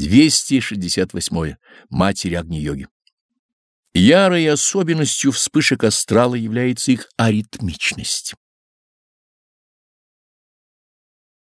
268. Матери Агни-йоги. Ярой особенностью вспышек астрала является их аритмичность.